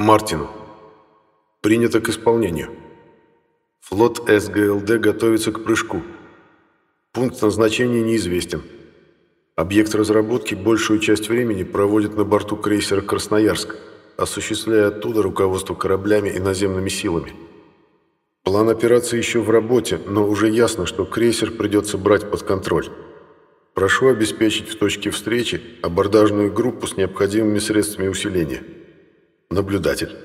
Мартину. Принято к исполнению. Флот СГЛД готовится к прыжку. Пункт назначения неизвестен. Объект разработки большую часть времени проводит на борту крейсера «Красноярск», осуществляя оттуда руководство кораблями и наземными силами. План операции еще в работе, но уже ясно, что крейсер придется брать под контроль. Прошу обеспечить в точке встречи абордажную группу с необходимыми средствами усиления. Наблюдатель.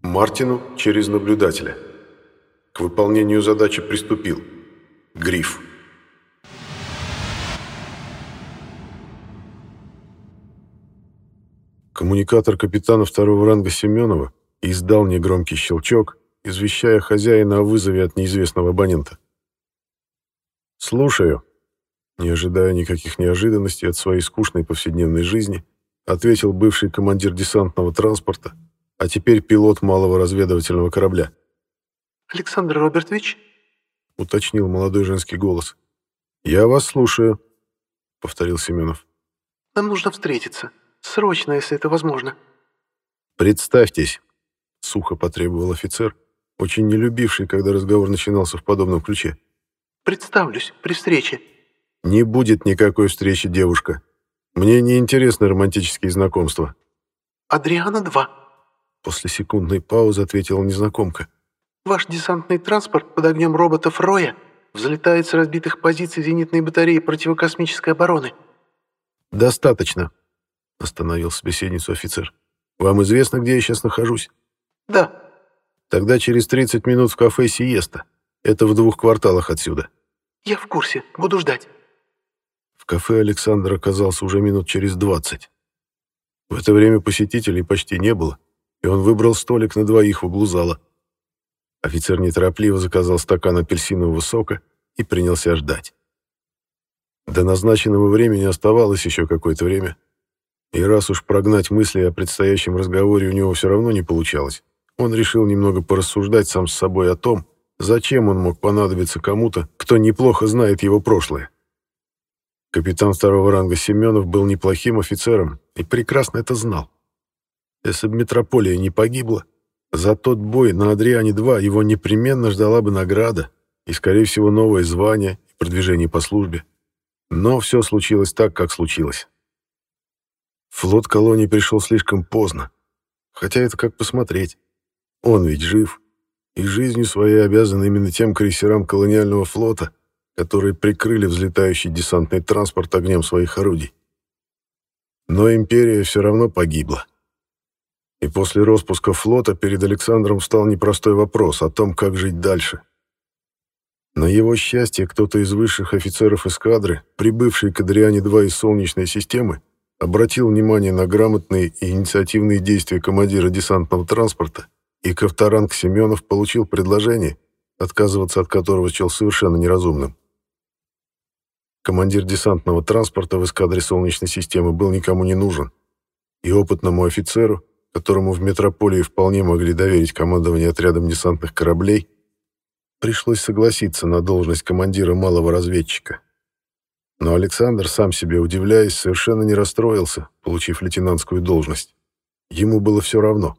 Мартину через наблюдателя. К выполнению задачи приступил. Гриф. Коммуникатор капитана второго ранга Семенова издал негромкий щелчок, извещая хозяина о вызове от неизвестного абонента. «Слушаю», не ожидая никаких неожиданностей от своей скучной повседневной жизни, ответил бывший командир десантного транспорта, а теперь пилот малого разведывательного корабля. «Александр Робертович?» — уточнил молодой женский голос. «Я вас слушаю», — повторил Семенов. «Нам нужно встретиться. Срочно, если это возможно». «Представьтесь», — сухо потребовал офицер, очень не любивший, когда разговор начинался в подобном ключе. «Представлюсь при встрече». «Не будет никакой встречи, девушка. Мне не интересны романтические знакомства». «Адриана-2», — после секундной паузы ответила незнакомка. «Ваш десантный транспорт под огнем роботов Роя взлетает с разбитых позиций зенитной батареи противокосмической обороны». «Достаточно», — остановил собеседницу офицер. «Вам известно, где я сейчас нахожусь?» «Да». «Тогда через 30 минут в кафе «Сиеста». Это в двух кварталах отсюда». «Я в курсе. Буду ждать». Кафе Александр оказался уже минут через двадцать. В это время посетителей почти не было, и он выбрал столик на двоих в углу зала. Офицер неторопливо заказал стакан апельсинового сока и принялся ждать. До назначенного времени оставалось еще какое-то время, и раз уж прогнать мысли о предстоящем разговоре у него все равно не получалось, он решил немного порассуждать сам с собой о том, зачем он мог понадобиться кому-то, кто неплохо знает его прошлое. Капитан второго ранга Семенов был неплохим офицером и прекрасно это знал. Если бы метрополия не погибла, за тот бой на Адриане-2 его непременно ждала бы награда и, скорее всего, новое звание и продвижение по службе. Но все случилось так, как случилось. Флот колонии пришел слишком поздно. Хотя это как посмотреть. Он ведь жив, и жизнью своей обязан именно тем крейсерам колониального флота, которые прикрыли взлетающий десантный транспорт огнем своих орудий. Но империя все равно погибла. И после распуска флота перед Александром встал непростой вопрос о том, как жить дальше. На его счастье, кто-то из высших офицеров эскадры, прибывший к Адриане-2 из Солнечной системы, обратил внимание на грамотные и инициативные действия командира десантного транспорта, и Ковторанг Семенов получил предложение, отказываться от которого счел совершенно неразумным. Командир десантного транспорта в эскадре Солнечной системы был никому не нужен, и опытному офицеру, которому в метрополии вполне могли доверить командование отрядом десантных кораблей, пришлось согласиться на должность командира малого разведчика. Но Александр, сам себе удивляясь, совершенно не расстроился, получив лейтенантскую должность. Ему было все равно.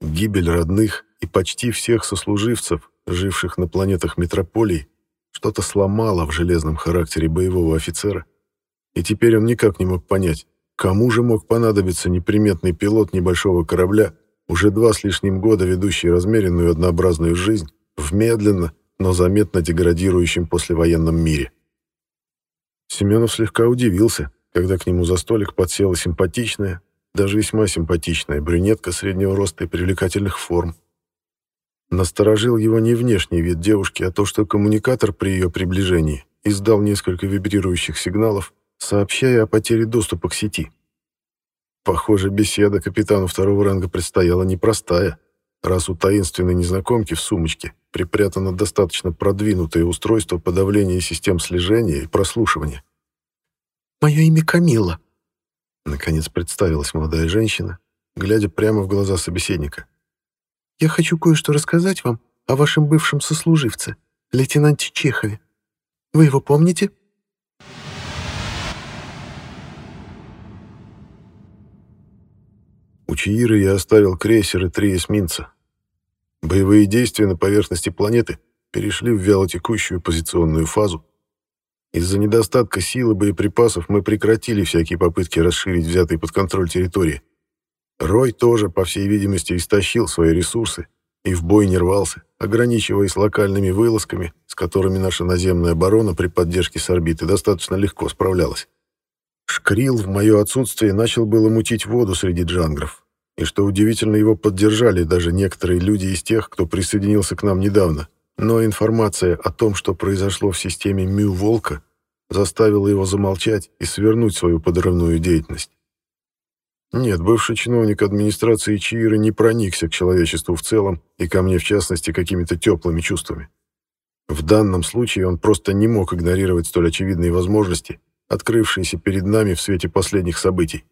Гибель родных и почти всех сослуживцев, живших на планетах метрополии, что-то сломало в железном характере боевого офицера, и теперь он никак не мог понять, кому же мог понадобиться неприметный пилот небольшого корабля, уже два с лишним года ведущий размеренную однообразную жизнь в медленно, но заметно деградирующем послевоенном мире. Семенов слегка удивился, когда к нему за столик подсела симпатичная, даже весьма симпатичная брюнетка среднего роста и привлекательных форм, Насторожил его не внешний вид девушки, а то, что коммуникатор при ее приближении издал несколько вибрирующих сигналов, сообщая о потере доступа к сети. Похоже, беседа капитану второго ранга предстояла непростая, раз у таинственной незнакомки в сумочке припрятано достаточно продвинутое устройство подавления систем слежения и прослушивания. «Мое имя Камила», — наконец представилась молодая женщина, глядя прямо в глаза собеседника. Я хочу кое-что рассказать вам о вашем бывшем сослуживце, лейтенанте Чехове. Вы его помните?» У Чииры я оставил крейсер и три эсминца. Боевые действия на поверхности планеты перешли в вялотекущую позиционную фазу. Из-за недостатка силы боеприпасов мы прекратили всякие попытки расширить взятые под контроль территории. Рой тоже, по всей видимости, истощил свои ресурсы и в бой не рвался, ограничиваясь локальными вылазками, с которыми наша наземная оборона при поддержке с орбиты достаточно легко справлялась. Шкрил в мое отсутствие начал было мутить воду среди джангров, и что удивительно, его поддержали даже некоторые люди из тех, кто присоединился к нам недавно, но информация о том, что произошло в системе Мю-Волка, заставила его замолчать и свернуть свою подрывную деятельность. Нет, бывший чиновник администрации Чиира не проникся к человечеству в целом и ко мне в частности какими-то теплыми чувствами. В данном случае он просто не мог игнорировать столь очевидные возможности, открывшиеся перед нами в свете последних событий.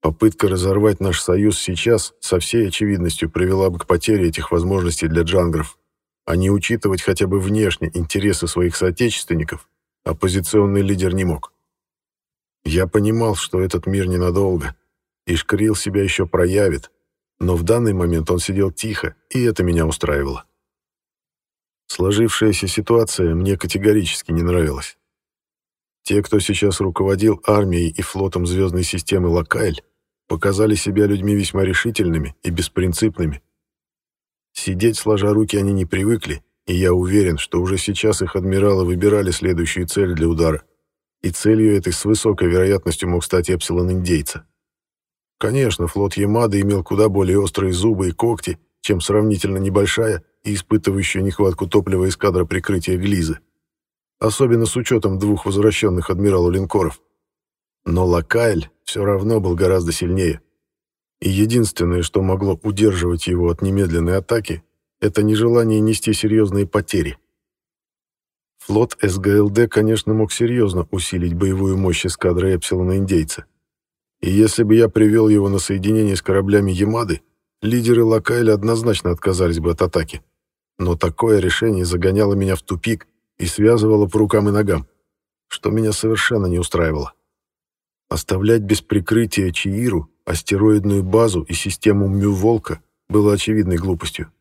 Попытка разорвать наш союз сейчас со всей очевидностью привела бы к потере этих возможностей для джангров, а не учитывать хотя бы внешне интересы своих соотечественников оппозиционный лидер не мог. Я понимал, что этот мир ненадолго, и Шкрил себя еще проявит, но в данный момент он сидел тихо, и это меня устраивало. Сложившаяся ситуация мне категорически не нравилась. Те, кто сейчас руководил армией и флотом звездной системы Локайль, показали себя людьми весьма решительными и беспринципными. Сидеть сложа руки они не привыкли, и я уверен, что уже сейчас их адмиралы выбирали следующую цель для удара. И целью этой с высокой вероятностью мог стать Эпсилон-индейца. Конечно, флот Ямады имел куда более острые зубы и когти, чем сравнительно небольшая и испытывающая нехватку топлива эскадра прикрытия Глизы. Особенно с учетом двух возвращенных адмиралу линкоров. Но Лакайль все равно был гораздо сильнее. И единственное, что могло удерживать его от немедленной атаки, это нежелание нести серьезные потери. Флот СГЛД, конечно, мог серьезно усилить боевую мощь эскадры Эпсилона-индейца. И если бы я привел его на соединение с кораблями Ямады, лидеры Локайля однозначно отказались бы от атаки. Но такое решение загоняло меня в тупик и связывало по рукам и ногам, что меня совершенно не устраивало. Оставлять без прикрытия Чииру, астероидную базу и систему Мю-Волка было очевидной глупостью.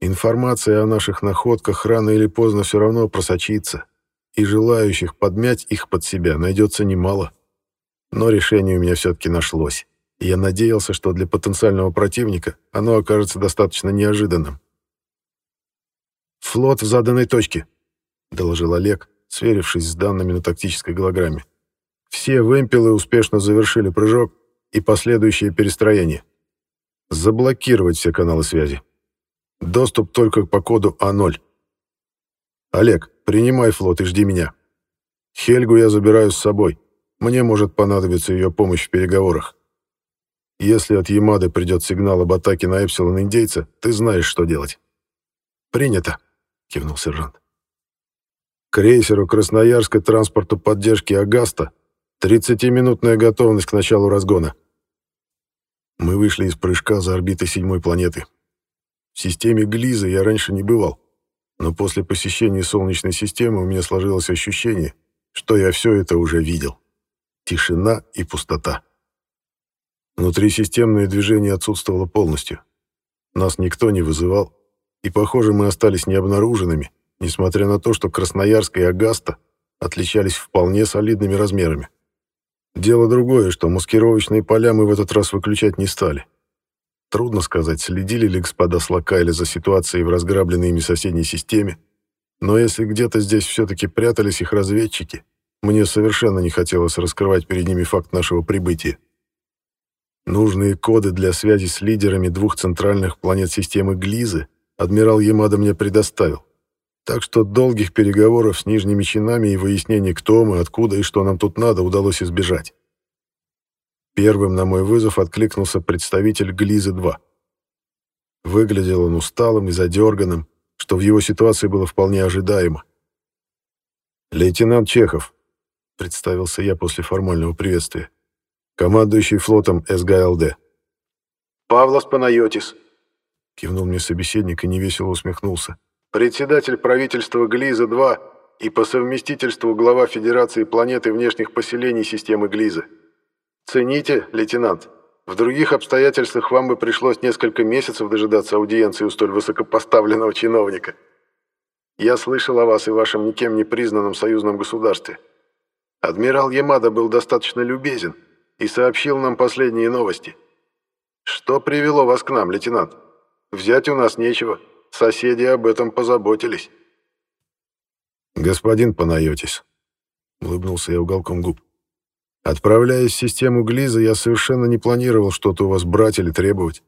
Информация о наших находках рано или поздно все равно просочится, и желающих подмять их под себя найдется немало. Но решение у меня все-таки нашлось, и я надеялся, что для потенциального противника оно окажется достаточно неожиданным. «Флот в заданной точке», — доложил Олег, сверившись с данными на тактической голограмме. «Все вымпелы успешно завершили прыжок и последующее перестроение. Заблокировать все каналы связи. Доступ только по коду А0. Олег, принимай флот и жди меня. Хельгу я забираю с собой». Мне может понадобиться ее помощь в переговорах. Если от Ямады придет сигнал об атаке на Эпсилон индейца, ты знаешь, что делать». «Принято», — кивнул сержант. «Крейсеру Красноярской транспорту поддержки «Агаста» 30-минутная готовность к началу разгона». Мы вышли из прыжка за орбитой седьмой планеты. В системе Глиза я раньше не бывал, но после посещения Солнечной системы у меня сложилось ощущение, что я все это уже видел. Тишина и пустота. Внутрисистемное движение отсутствовало полностью. Нас никто не вызывал, и, похоже, мы остались необнаруженными, несмотря на то, что Красноярск и Агаста отличались вполне солидными размерами. Дело другое, что маскировочные поля мы в этот раз выключать не стали. Трудно сказать, следили ли господа Слакайли за ситуацией в разграбленной ими соседней системе, но если где-то здесь все-таки прятались их разведчики, мне совершенно не хотелось раскрывать перед ними факт нашего прибытия. Нужные коды для связи с лидерами двух центральных планет системы Глизы адмирал Ямада мне предоставил. Так что долгих переговоров с нижними чинами и выяснений, кто мы, откуда и что нам тут надо, удалось избежать. Первым на мой вызов откликнулся представитель Глизы-2. Выглядел он усталым и задерганным, что в его ситуации было вполне ожидаемо. «Лейтенант Чехов, представился я после формального приветствия. Командующий флотом СГЛД. «Павлос Панайотис», — кивнул мне собеседник и невесело усмехнулся. «Председатель правительства Глиза-2 и по совместительству глава Федерации планеты внешних поселений системы Глиза. Цените, лейтенант, В других обстоятельствах вам бы пришлось несколько месяцев дожидаться аудиенции у столь высокопоставленного чиновника. Я слышал о вас и вашем никем не признанном союзном государстве. Адмирал Ямада был достаточно любезен и сообщил нам последние новости. Что привело вас к нам, лейтенант? Взять у нас нечего. Соседи об этом позаботились. Господин Панайотис, улыбнулся я уголком губ. Отправляясь в систему Глиза, я совершенно не планировал что-то у вас брать или требовать.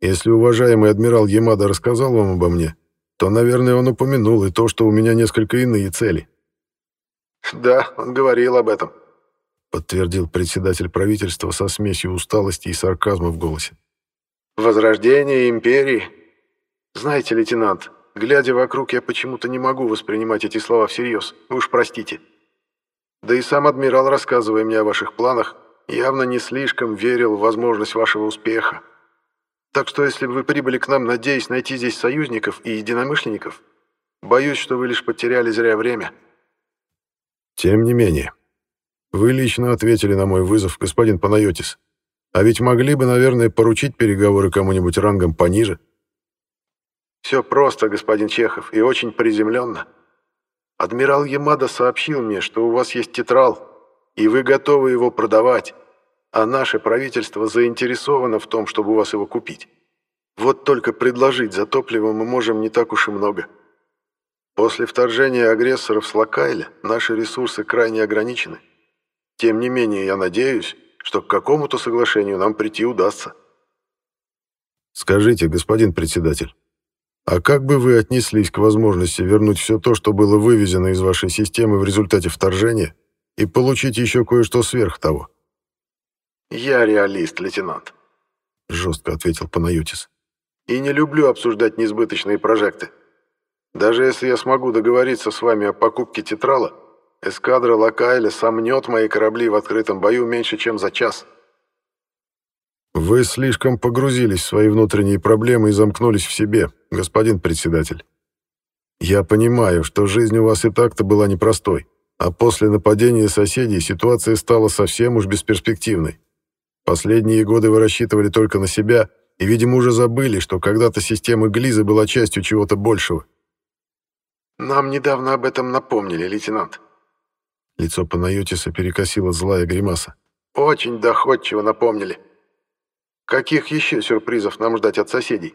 Если уважаемый адмирал Ямада рассказал вам обо мне, то, наверное, он упомянул и то, что у меня несколько иные цели. «Да, он говорил об этом», — подтвердил председатель правительства со смесью усталости и сарказма в голосе. «Возрождение империи. Знаете, лейтенант, глядя вокруг, я почему-то не могу воспринимать эти слова всерьез. Вы уж простите. Да и сам адмирал, рассказывая мне о ваших планах, явно не слишком верил в возможность вашего успеха. Так что если бы вы прибыли к нам, надеясь найти здесь союзников и единомышленников, боюсь, что вы лишь потеряли зря время». Тем не менее, вы лично ответили на мой вызов, господин Панайотис. А ведь могли бы, наверное, поручить переговоры кому-нибудь рангом пониже. Все просто, господин Чехов, и очень приземленно. Адмирал Ямада сообщил мне, что у вас есть тетрал, и вы готовы его продавать, а наше правительство заинтересовано в том, чтобы у вас его купить. Вот только предложить за топливо мы можем не так уж и много. После вторжения агрессоров с Лакайля наши ресурсы крайне ограничены. Тем не менее, я надеюсь, что к какому-то соглашению нам прийти удастся. Скажите, господин председатель, а как бы вы отнеслись к возможности вернуть все то, что было вывезено из вашей системы в результате вторжения, и получить еще кое-что сверх того? «Я реалист, лейтенант», — жестко ответил Панаютис. «И не люблю обсуждать несбыточные прожекты. Даже если я смогу договориться с вами о покупке тетрала, эскадра Лакайля сомнет мои корабли в открытом бою меньше, чем за час. Вы слишком погрузились в свои внутренние проблемы и замкнулись в себе, господин председатель. Я понимаю, что жизнь у вас и так-то была непростой, а после нападения соседей ситуация стала совсем уж бесперспективной. Последние годы вы рассчитывали только на себя и, видимо, уже забыли, что когда-то система Глиза была частью чего-то большего. «Нам недавно об этом напомнили, лейтенант». Лицо Панайотиса перекосило злая гримаса. «Очень доходчиво напомнили. Каких еще сюрпризов нам ждать от соседей?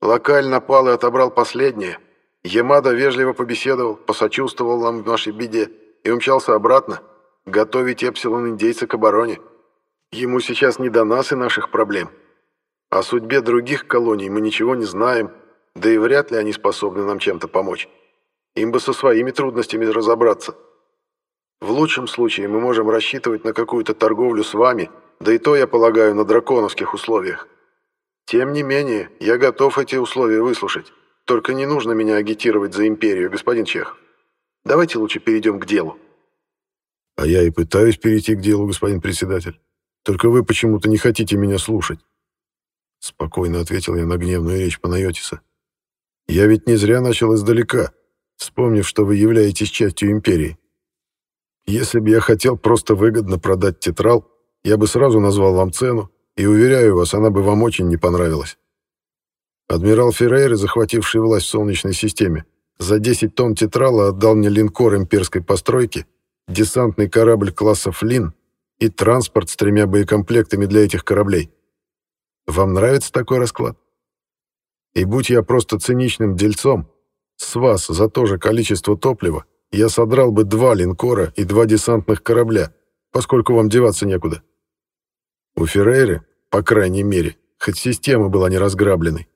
Локаль напал и отобрал последнее. Ямада вежливо побеседовал, посочувствовал нам в нашей беде и умчался обратно, готовить эпсилон-индейца к обороне. Ему сейчас не до нас и наших проблем. О судьбе других колоний мы ничего не знаем, да и вряд ли они способны нам чем-то помочь. Им бы со своими трудностями разобраться. В лучшем случае мы можем рассчитывать на какую-то торговлю с вами, да и то, я полагаю, на драконовских условиях. Тем не менее, я готов эти условия выслушать. Только не нужно меня агитировать за империю, господин Чех. Давайте лучше перейдем к делу. А я и пытаюсь перейти к делу, господин председатель. Только вы почему-то не хотите меня слушать. Спокойно ответил я на гневную речь Панайотиса. Я ведь не зря начал издалека, вспомнив, что вы являетесь частью империи. Если бы я хотел просто выгодно продать тетрал, я бы сразу назвал вам цену, и, уверяю вас, она бы вам очень не понравилась. Адмирал Феррейра, захвативший власть в Солнечной системе, за 10 тонн тетрала отдал мне линкор имперской постройки, десантный корабль класса «Флин» и транспорт с тремя боекомплектами для этих кораблей. Вам нравится такой расклад? И будь я просто циничным дельцом, с вас за то же количество топлива я содрал бы два линкора и два десантных корабля, поскольку вам деваться некуда. У Феррейры, по крайней мере, хоть система была не разграбленной,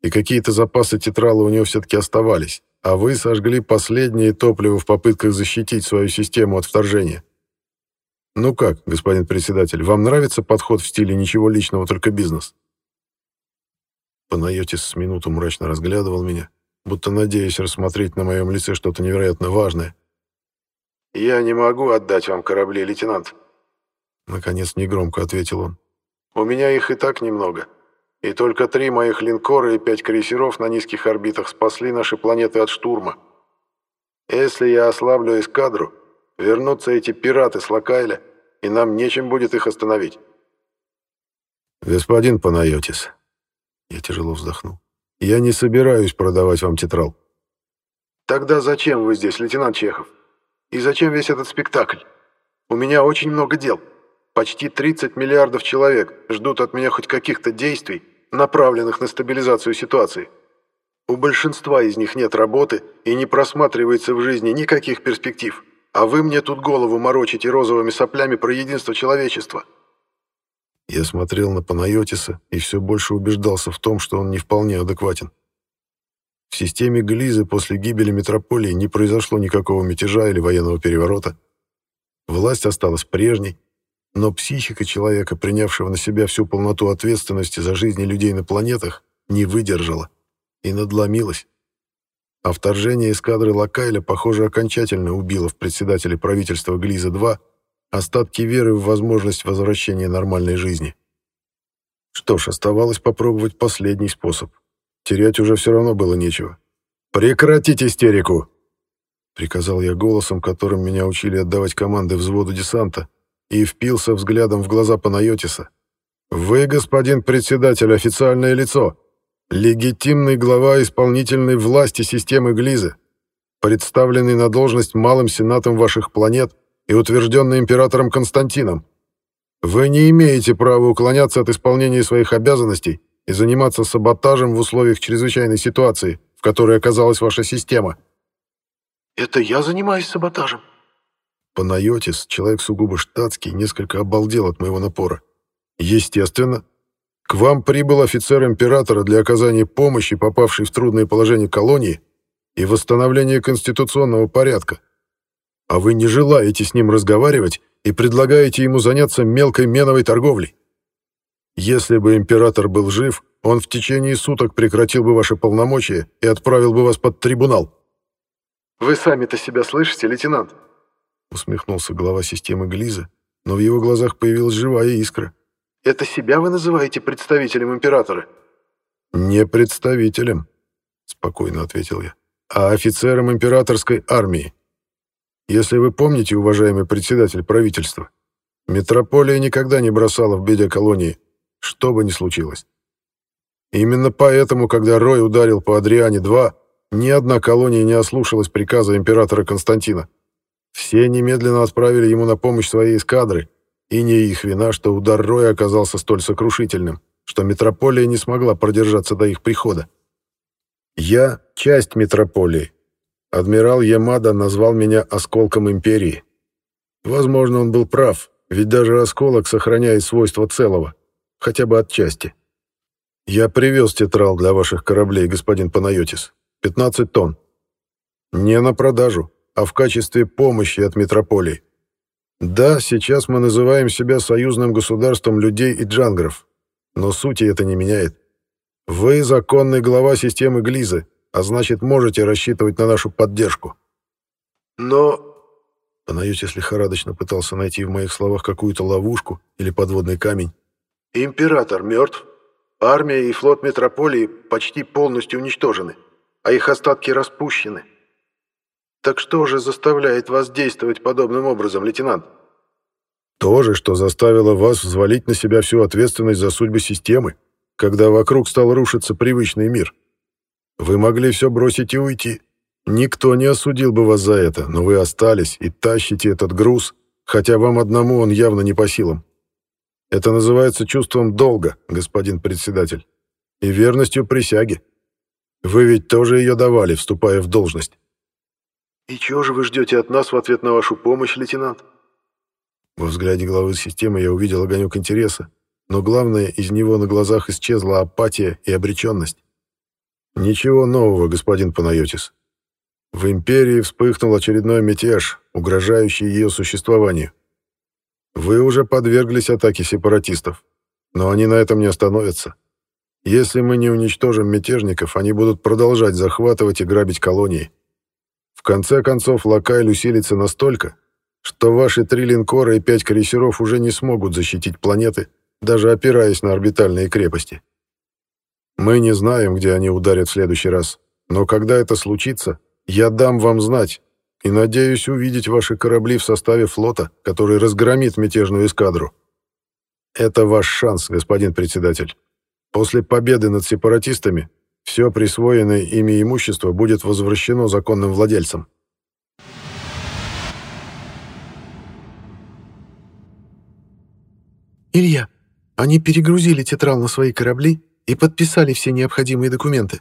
и какие-то запасы тетрала у него все-таки оставались, а вы сожгли последнее топливо в попытках защитить свою систему от вторжения. Ну как, господин председатель, вам нравится подход в стиле «ничего личного, только бизнес»? Панайотис с минуту мрачно разглядывал меня, будто надеясь рассмотреть на моем лице что-то невероятно важное. «Я не могу отдать вам корабли, лейтенант», — наконец негромко ответил он. «У меня их и так немного, и только три моих линкора и пять крейсеров на низких орбитах спасли наши планеты от штурма. Если я ослаблю эскадру, вернутся эти пираты с Лакайля, и нам нечем будет их остановить. «Господин Панайотис», — я тяжело вздохнул, — «я не собираюсь продавать вам тетрал». «Тогда зачем вы здесь, лейтенант Чехов? И зачем весь этот спектакль? У меня очень много дел. Почти 30 миллиардов человек ждут от меня хоть каких-то действий, направленных на стабилизацию ситуации. У большинства из них нет работы и не просматривается в жизни никаких перспектив. А вы мне тут голову морочите розовыми соплями про единство человечества». Я смотрел на Панайотиса и все больше убеждался в том, что он не вполне адекватен. В системе Глизы после гибели метрополии не произошло никакого мятежа или военного переворота. Власть осталась прежней, но психика человека, принявшего на себя всю полноту ответственности за жизни людей на планетах, не выдержала и надломилась. А вторжение эскадры Лакайля, похоже, окончательно убило в председателе правительства Глиза-2 остатки веры в возможность возвращения нормальной жизни. Что ж, оставалось попробовать последний способ. Терять уже все равно было нечего. «Прекратить истерику!» Приказал я голосом, которым меня учили отдавать команды взводу десанта, и впился взглядом в глаза Панайотиса. «Вы, господин председатель, официальное лицо, легитимный глава исполнительной власти системы Глизы, представленный на должность малым сенатом ваших планет и утвержденный императором Константином. Вы не имеете права уклоняться от исполнения своих обязанностей и заниматься саботажем в условиях чрезвычайной ситуации, в которой оказалась ваша система». «Это я занимаюсь саботажем?» Панайотис, человек сугубо штатский, несколько обалдел от моего напора. «Естественно. К вам прибыл офицер императора для оказания помощи, попавшей в трудное положение колонии, и восстановления конституционного порядка. А вы не желаете с ним разговаривать и предлагаете ему заняться мелкой меновой торговлей. Если бы император был жив, он в течение суток прекратил бы ваши полномочия и отправил бы вас под трибунал». «Вы сами-то себя слышите, лейтенант?» усмехнулся глава системы Глиза, но в его глазах появилась живая искра. «Это себя вы называете представителем императора?» «Не представителем», — спокойно ответил я, «а офицером императорской армии. Если вы помните, уважаемый председатель правительства, метрополия никогда не бросала в беде колонии, что бы ни случилось. Именно поэтому, когда Рой ударил по Адриане-2, ни одна колония не ослушалась приказа императора Константина. Все немедленно отправили ему на помощь свои эскадры, и не их вина, что удар Роя оказался столь сокрушительным, что метрополия не смогла продержаться до их прихода. Я — часть метрополии. Адмирал Ямада назвал меня «осколком империи». Возможно, он был прав, ведь даже осколок сохраняет свойства целого, хотя бы отчасти. Я привез тетрал для ваших кораблей, господин Панайотис. 15 тонн. Не на продажу, а в качестве помощи от метрополии. Да, сейчас мы называем себя союзным государством людей и джангров, но сути это не меняет. Вы законный глава системы Глизы, а значит, можете рассчитывать на нашу поддержку. Но... Панайотис лихорадочно пытался найти в моих словах какую-то ловушку или подводный камень. Император мертв. Армия и флот метрополии почти полностью уничтожены, а их остатки распущены. Так что же заставляет вас действовать подобным образом, лейтенант? То же, что заставило вас взвалить на себя всю ответственность за судьбы системы, когда вокруг стал рушиться привычный мир. Вы могли все бросить и уйти. Никто не осудил бы вас за это, но вы остались и тащите этот груз, хотя вам одному он явно не по силам. Это называется чувством долга, господин председатель, и верностью присяге. Вы ведь тоже ее давали, вступая в должность. «И чего же вы ждете от нас в ответ на вашу помощь, лейтенант?» Во взгляде главы системы я увидел огонек интереса, но главное, из него на глазах исчезла апатия и обреченность. «Ничего нового, господин Панайотис. В Империи вспыхнул очередной мятеж, угрожающий ее существованию. Вы уже подверглись атаке сепаратистов, но они на этом не остановятся. Если мы не уничтожим мятежников, они будут продолжать захватывать и грабить колонии. В конце концов, Лакайль усилится настолько, что ваши три линкора и пять крейсеров уже не смогут защитить планеты, даже опираясь на орбитальные крепости. Мы не знаем, где они ударят в следующий раз, но когда это случится, я дам вам знать и надеюсь увидеть ваши корабли в составе флота, который разгромит мятежную эскадру. Это ваш шанс, господин председатель. После победы над сепаратистами все присвоенное ими имущество будет возвращено законным владельцам. «Илья, они перегрузили тетрал на свои корабли и подписали все необходимые документы»,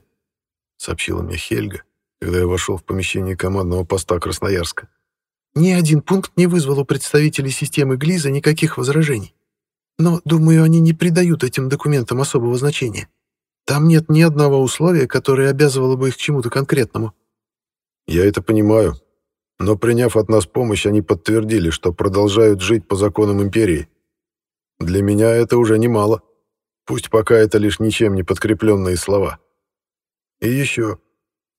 сообщила мне Хельга, когда я вошел в помещение командного поста Красноярска. «Ни один пункт не вызвал у представителей системы Глиза никаких возражений. Но, думаю, они не придают этим документам особого значения. Там нет ни одного условия, которое обязывало бы их к чему-то конкретному». «Я это понимаю. Но приняв от нас помощь, они подтвердили, что продолжают жить по законам Империи. Для меня это уже немало. Пусть пока это лишь ничем не подкрепленные слова. И еще.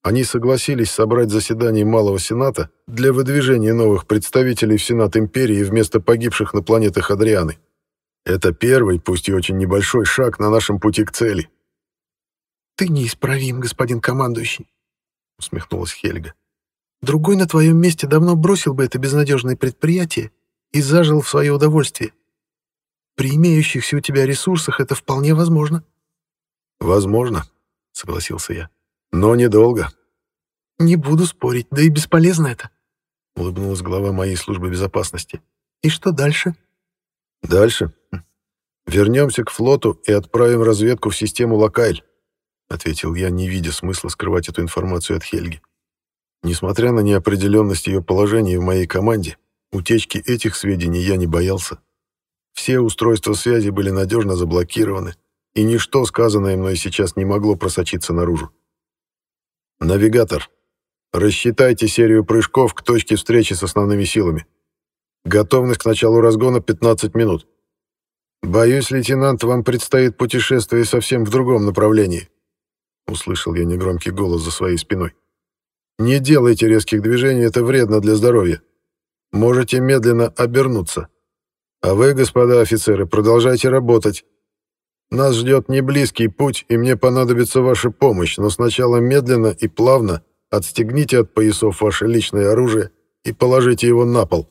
Они согласились собрать заседание Малого Сената для выдвижения новых представителей в Сенат Империи вместо погибших на планетах Адрианы. Это первый, пусть и очень небольшой шаг на нашем пути к цели. «Ты неисправим, господин командующий», — усмехнулась Хельга. «Другой на твоем месте давно бросил бы это безнадежное предприятие и зажил в свое удовольствие. При имеющихся у тебя ресурсах это вполне возможно». «Возможно», — согласился я. «Но недолго». «Не буду спорить, да и бесполезно это», — улыбнулась глава моей службы безопасности. «И что дальше?» «Дальше? Вернемся к флоту и отправим разведку в систему Локайль», — ответил я, не видя смысла скрывать эту информацию от Хельги. Несмотря на неопределенность ее положения в моей команде, утечки этих сведений я не боялся. Все устройства связи были надежно заблокированы, и ничто, сказанное мной сейчас, не могло просочиться наружу. «Навигатор, рассчитайте серию прыжков к точке встречи с основными силами. Готовность к началу разгона 15 минут. Боюсь, лейтенант, вам предстоит путешествие совсем в другом направлении», услышал я негромкий голос за своей спиной. «Не делайте резких движений, это вредно для здоровья. Можете медленно обернуться». А вы, господа офицеры, продолжайте работать. Нас ждет не близкий путь, и мне понадобится ваша помощь, но сначала медленно и плавно отстегните от поясов ваше личное оружие и положите его на пол.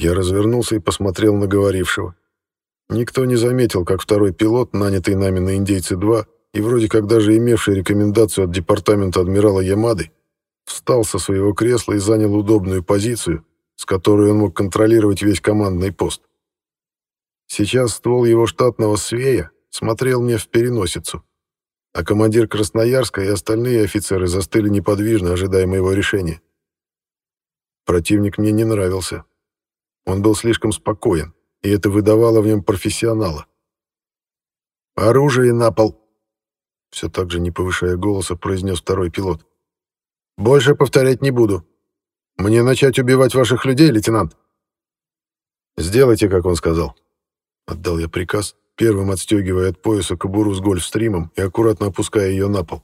Я развернулся и посмотрел на говорившего. Никто не заметил, как второй пилот, нанятый нами на «Индейцы-2», и вроде как даже имевший рекомендацию от департамента адмирала Ямады, встал со своего кресла и занял удобную позицию, с которой он мог контролировать весь командный пост. Сейчас ствол его штатного свея смотрел мне в переносицу, а командир Красноярска и остальные офицеры застыли неподвижно, ожидая моего решения. Противник мне не нравился. Он был слишком спокоен, и это выдавало в нем профессионала. «Оружие на пол!» Все так же, не повышая голоса, произнес второй пилот. «Больше повторять не буду. Мне начать убивать ваших людей, лейтенант?» «Сделайте, как он сказал». Отдал я приказ, первым отстегивая от пояса кобуру с гольфстримом и аккуратно опуская ее на пол.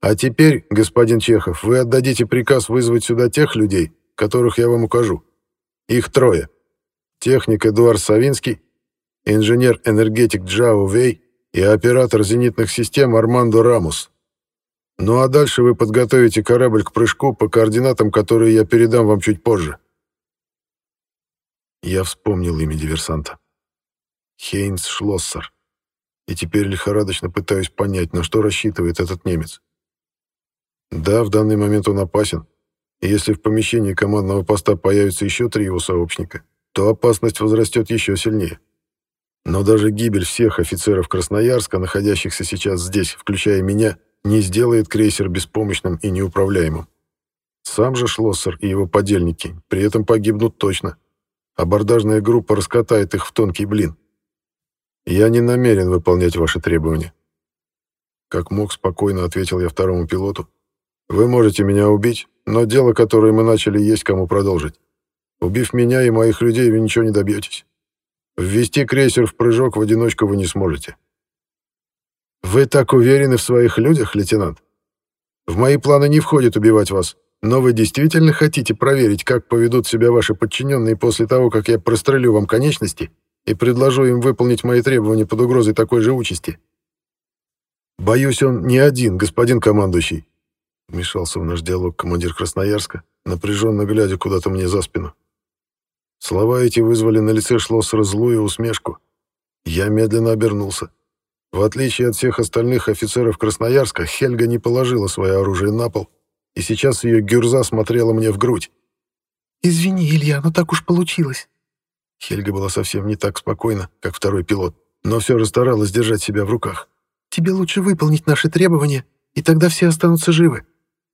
«А теперь, господин Чехов, вы отдадите приказ вызвать сюда тех людей, которых я вам укажу. Их трое. Техник Эдуард Савинский, инженер-энергетик Джао Вей и оператор зенитных систем Армандо Рамус. Ну а дальше вы подготовите корабль к прыжку по координатам, которые я передам вам чуть позже. Я вспомнил имя диверсанта. Хейнс Шлоссер. И теперь лихорадочно пытаюсь понять, на что рассчитывает этот немец. Да, в данный момент он опасен. И если в помещении командного поста появится еще три его сообщника, то опасность возрастет еще сильнее. Но даже гибель всех офицеров Красноярска, находящихся сейчас здесь, включая меня, не сделает крейсер беспомощным и неуправляемым. Сам же Шлоссер и его подельники при этом погибнут точно. Абордажная группа раскатает их в тонкий блин. Я не намерен выполнять ваши требования. Как мог, спокойно ответил я второму пилоту. Вы можете меня убить, но дело, которое мы начали, есть кому продолжить. Убив меня и моих людей, вы ничего не добьетесь. Ввести крейсер в прыжок в одиночку вы не сможете. «Вы так уверены в своих людях, лейтенант? В мои планы не входит убивать вас, но вы действительно хотите проверить, как поведут себя ваши подчиненные после того, как я прострелю вам конечности и предложу им выполнить мои требования под угрозой такой же участи?» «Боюсь, он не один, господин командующий», — вмешался в наш диалог командир Красноярска, напряженно глядя куда-то мне за спину. Слова эти вызвали на лице Шлоссера злую усмешку. Я медленно обернулся. В отличие от всех остальных офицеров Красноярска, Хельга не положила свое оружие на пол, и сейчас ее гюрза смотрела мне в грудь. «Извини, Илья, но так уж получилось». Хельга была совсем не так спокойна, как второй пилот, но все же старалась держать себя в руках. «Тебе лучше выполнить наши требования, и тогда все останутся живы.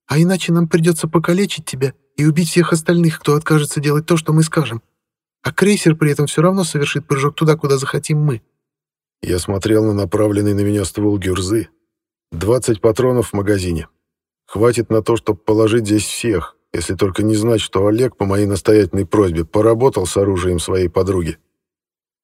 А иначе нам придется покалечить тебя и убить всех остальных, кто откажется делать то, что мы скажем. А крейсер при этом все равно совершит прыжок туда, куда захотим мы». Я смотрел на направленный на меня ствол гюрзы. 20 патронов в магазине. Хватит на то, чтобы положить здесь всех, если только не знать, что Олег по моей настоятельной просьбе поработал с оружием своей подруги.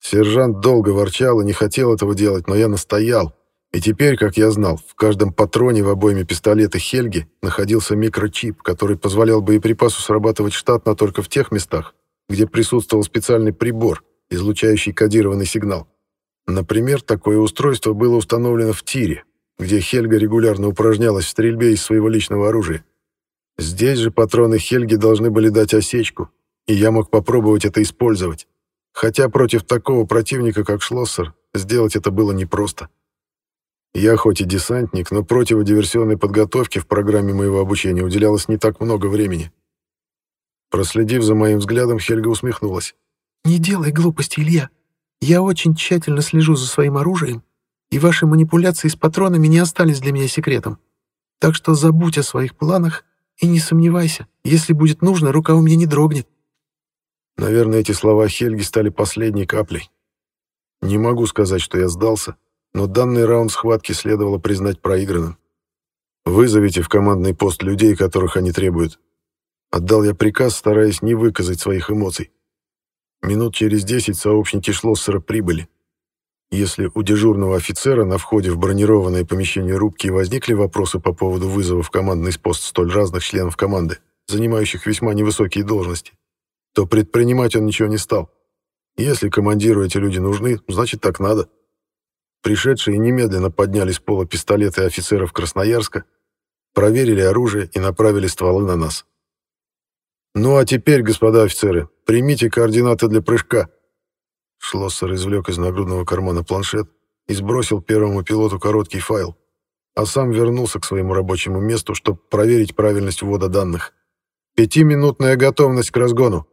Сержант долго ворчал и не хотел этого делать, но я настоял. И теперь, как я знал, в каждом патроне в обойме пистолета Хельги находился микрочип, который позволял боеприпасу срабатывать штатно только в тех местах, где присутствовал специальный прибор, излучающий кодированный сигнал. Например, такое устройство было установлено в тире, где Хельга регулярно упражнялась в стрельбе из своего личного оружия. Здесь же патроны Хельги должны были дать осечку, и я мог попробовать это использовать. Хотя против такого противника, как Шлоссер, сделать это было непросто. Я хоть и десантник, но противодиверсионной подготовке в программе моего обучения уделялось не так много времени. Проследив за моим взглядом, Хельга усмехнулась. «Не делай глупости, Илья. Я очень тщательно слежу за своим оружием, и ваши манипуляции с патронами не остались для меня секретом. Так что забудь о своих планах и не сомневайся, если будет нужно, рука у меня не дрогнет. Наверное, эти слова Хельги стали последней каплей. Не могу сказать, что я сдался, но данный раунд схватки следовало признать проигранным. «Вызовите в командный пост людей, которых они требуют». Отдал я приказ, стараясь не выказать своих эмоций. Минут через десять сообщники Шлоссера прибыли. Если у дежурного офицера на входе в бронированное помещение рубки возникли вопросы по поводу вызова в командный пост столь разных членов команды, занимающих весьма невысокие должности, то предпринимать он ничего не стал. Если командиру эти люди нужны, значит так надо. Пришедшие немедленно подняли с пола пистолеты офицеров Красноярска, проверили оружие и направили стволы на нас. «Ну а теперь, господа офицеры, примите координаты для прыжка», Шлоссер извлек из нагрудного кармана планшет и сбросил первому пилоту короткий файл, а сам вернулся к своему рабочему месту, чтобы проверить правильность ввода данных. «Пятиминутная готовность к разгону!»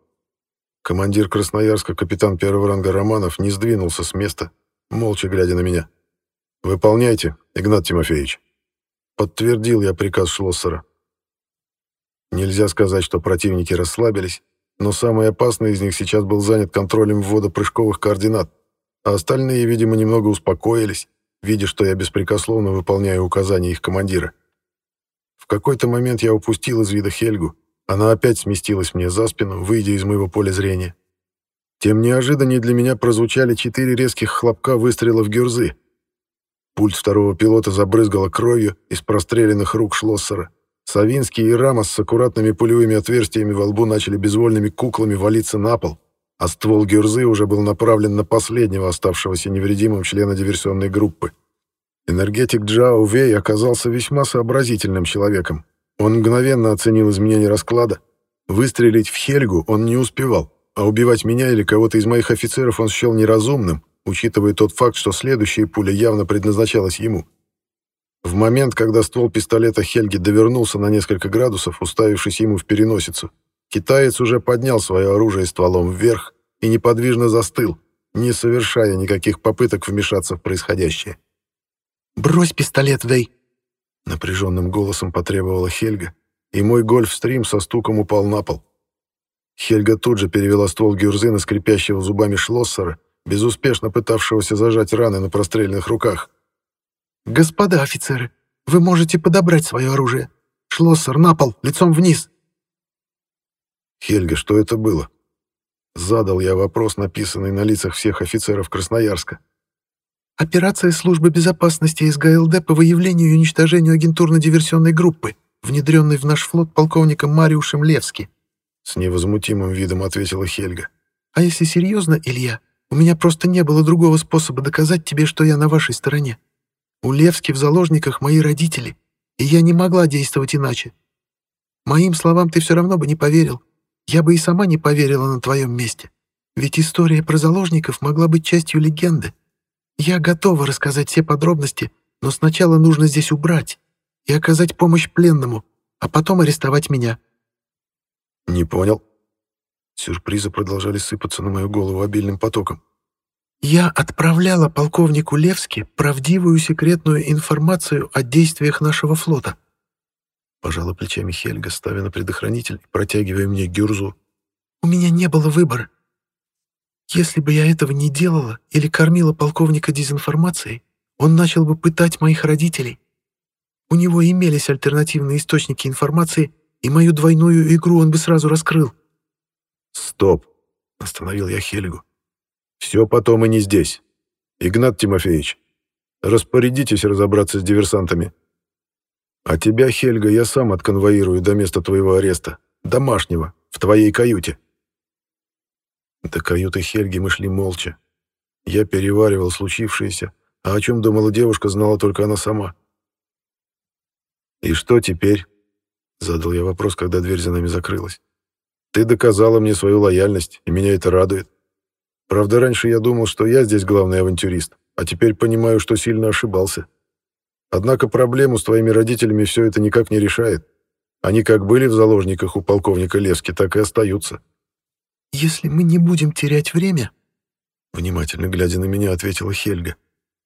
Командир Красноярска, капитан первого ранга Романов, не сдвинулся с места, молча глядя на меня. «Выполняйте, Игнат Тимофеевич». Подтвердил я приказ Шлоссера. Нельзя сказать, что противники расслабились, но самый опасный из них сейчас был занят контролем ввода прыжковых координат, а остальные, видимо, немного успокоились, видя, что я беспрекословно выполняю указания их командира. В какой-то момент я упустил из вида Хельгу, она опять сместилась мне за спину, выйдя из моего поля зрения. Тем неожиданнее для меня прозвучали четыре резких хлопка выстрелов гюрзы. Пульт второго пилота забрызгало кровью из простреленных рук Шлоссера. Савинский и Рамос с аккуратными пулевыми отверстиями во лбу начали безвольными куклами валиться на пол, а ствол Гюрзы уже был направлен на последнего оставшегося невредимым члена диверсионной группы. Энергетик Джао Вей оказался весьма сообразительным человеком. Он мгновенно оценил изменение расклада. Выстрелить в Хельгу он не успевал, а убивать меня или кого-то из моих офицеров он счел неразумным, учитывая тот факт, что следующая пуля явно предназначалась ему. В момент, когда ствол пистолета Хельги довернулся на несколько градусов, уставившись ему в переносицу, китаец уже поднял свое оружие стволом вверх и неподвижно застыл, не совершая никаких попыток вмешаться в происходящее. «Брось пистолет, Вей!» Напряженным голосом потребовала Хельга, и мой гольфстрим со стуком упал на пол. Хельга тут же перевела ствол гюрзы на скрипящего зубами шлоссера, безуспешно пытавшегося зажать раны на простреленных руках. «Господа офицеры, вы можете подобрать свое оружие. Шлоссер на пол, лицом вниз». «Хельга, что это было?» Задал я вопрос, написанный на лицах всех офицеров Красноярска. «Операция службы безопасности СГЛД по выявлению и уничтожению агентурно-диверсионной группы, внедренной в наш флот полковником Мариушем Левски», с невозмутимым видом ответила Хельга. «А если серьезно, Илья, у меня просто не было другого способа доказать тебе, что я на вашей стороне. У Левски в заложниках мои родители, и я не могла действовать иначе. Моим словам ты все равно бы не поверил. Я бы и сама не поверила на твоем месте. Ведь история про заложников могла быть частью легенды. Я готова рассказать все подробности, но сначала нужно здесь убрать и оказать помощь пленному, а потом арестовать меня». «Не понял». Сюрпризы продолжали сыпаться на мою голову обильным потоком. «Я отправляла полковнику Левски правдивую секретную информацию о действиях нашего флота». Пожала плечами Хельга, ставя на предохранитель протягивая мне гюрзу. «У меня не было выбора. Если бы я этого не делала или кормила полковника дезинформацией, он начал бы пытать моих родителей. У него имелись альтернативные источники информации, и мою двойную игру он бы сразу раскрыл. «Стоп!» — остановил я Хельгу. «Все потом и не здесь. Игнат Тимофеевич, распорядитесь разобраться с диверсантами. А тебя, Хельга, я сам отконвоирую до места твоего ареста, домашнего, в твоей каюте». До каюты Хельги мы шли молча. Я переваривал случившееся, а о чем думала девушка, знала только она сама. «И что теперь?» — задал я вопрос, когда дверь за нами закрылась. «Ты доказала мне свою лояльность, и меня это радует. Правда, раньше я думал, что я здесь главный авантюрист, а теперь понимаю, что сильно ошибался. Однако проблему с твоими родителями все это никак не решает. Они как были в заложниках у полковника Левски, так и остаются». «Если мы не будем терять время», — внимательно глядя на меня, ответила Хельга,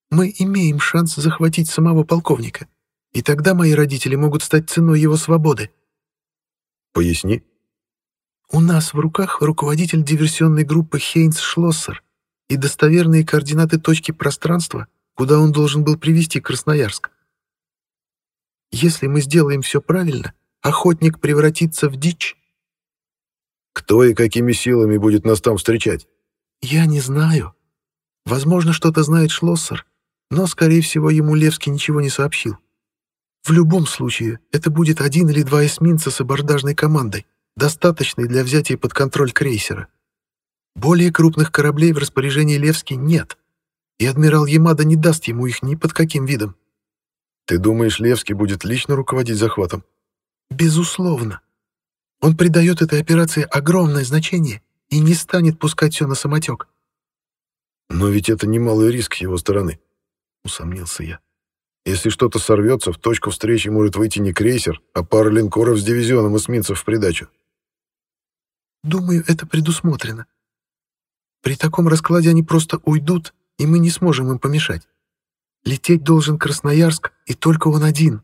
«мы имеем шанс захватить самого полковника, и тогда мои родители могут стать ценой его свободы». «Поясни». «У нас в руках руководитель диверсионной группы Хейнс Шлоссер и достоверные координаты точки пространства, куда он должен был привести Красноярск. Если мы сделаем все правильно, охотник превратится в дичь, кто и какими силами будет нас там встречать? Я не знаю. Возможно, что-то знает Шлоссер, но, скорее всего, ему Левский ничего не сообщил. В любом случае, это будет один или два эсминца с абордажной командой, достаточной для взятия под контроль крейсера. Более крупных кораблей в распоряжении Левски нет, и адмирал Ямада не даст ему их ни под каким видом. Ты думаешь, Левский будет лично руководить захватом? Безусловно. Он придает этой операции огромное значение и не станет пускать все на самотек. «Но ведь это немалый риск его стороны», — усомнился я. «Если что-то сорвется, в точку встречи может выйти не крейсер, а пара линкоров с дивизионом эсминцев в придачу». «Думаю, это предусмотрено. При таком раскладе они просто уйдут, и мы не сможем им помешать. Лететь должен Красноярск, и только он один.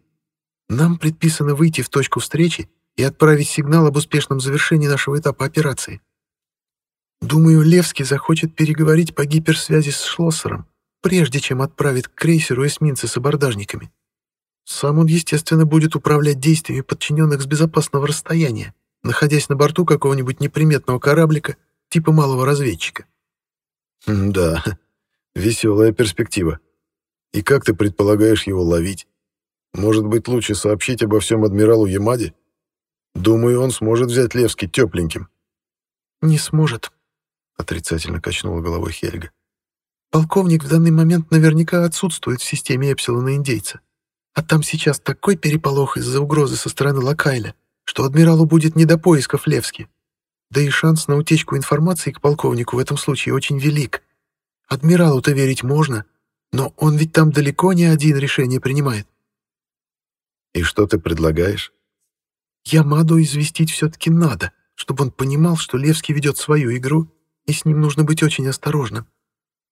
Нам предписано выйти в точку встречи и отправить сигнал об успешном завершении нашего этапа операции. Думаю, Левский захочет переговорить по гиперсвязи с Шлоссером, прежде чем отправит к крейсеру эсминцы с абордажниками. Сам он, естественно, будет управлять действиями подчиненных с безопасного расстояния, находясь на борту какого-нибудь неприметного кораблика типа малого разведчика. «Да, веселая перспектива. И как ты предполагаешь его ловить? Может быть, лучше сообщить обо всем адмиралу Ямаде?» Думаю, он сможет взять Левский тепленьким. Не сможет, отрицательно качнула головой Хельга. Полковник в данный момент наверняка отсутствует в системе Эпсилона Индейца. А там сейчас такой переполох из-за угрозы со стороны Лакайля, что адмиралу будет не до поисков Левски. Да и шанс на утечку информации к полковнику в этом случае очень велик. Адмиралу-то верить можно, но он ведь там далеко не один решение принимает. «И что ты предлагаешь?» Ямаду известить все-таки надо, чтобы он понимал, что Левский ведет свою игру, и с ним нужно быть очень осторожным.